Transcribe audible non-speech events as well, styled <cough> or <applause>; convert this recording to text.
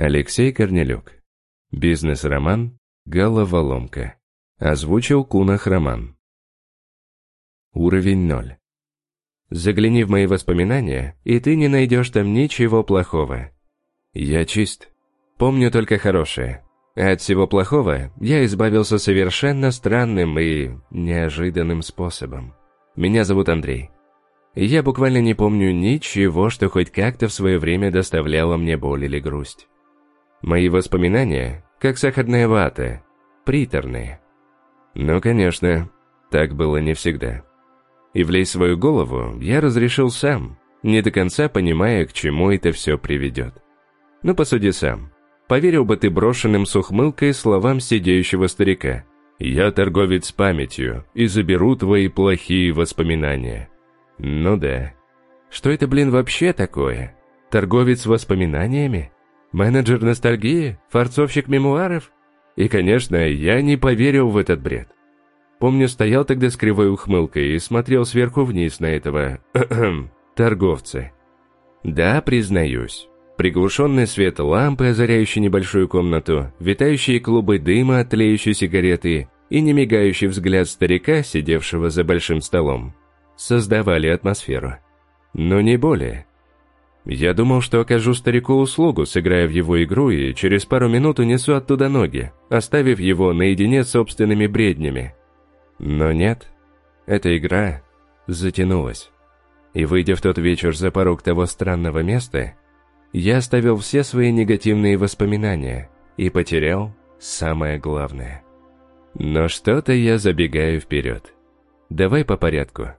Алексей Корнелюк. Бизнес-роман «Головоломка». Озвучил Кунах Роман. Уровень 0. Загляни в мои воспоминания, и ты не найдешь там ничего плохого. Я чист. Помню только хорошее. От всего плохого я избавился совершенно странным и неожиданным способом. Меня зовут Андрей. Я буквально не помню ничего, что хоть как-то в свое время доставляло мне боль или грусть. Мои воспоминания, как сахарная вата, приторные. Но, конечно, так было не всегда. И влезть свою голову я разрешил сам, не до конца понимая, к чему это все приведет. Ну, посуди сам. Поверил бы ты брошенным с словам сидеющего старика. «Я торговец памятью и заберу твои плохие воспоминания». Ну да. Что это, блин, вообще такое? Торговец воспоминаниями? Менеджер ностальгии? Форцовщик мемуаров? И, конечно, я не поверил в этот бред. Помню, стоял тогда с кривой ухмылкой и смотрел сверху вниз на этого <clears throat> торговца. Да, признаюсь, приглушенный свет лампы, озаряющий небольшую комнату, витающие клубы дыма от тлеющей сигареты и немигающий взгляд старика, сидевшего за большим столом, создавали атмосферу. Но не более. Я думал, что окажу старику услугу, сыграя в его игру, и через пару минут унесу оттуда ноги, оставив его наедине с собственными бреднями. Но нет, эта игра затянулась. И выйдя в тот вечер за порог того странного места, я оставил все свои негативные воспоминания и потерял самое главное. Но что-то я забегаю вперед. Давай по порядку.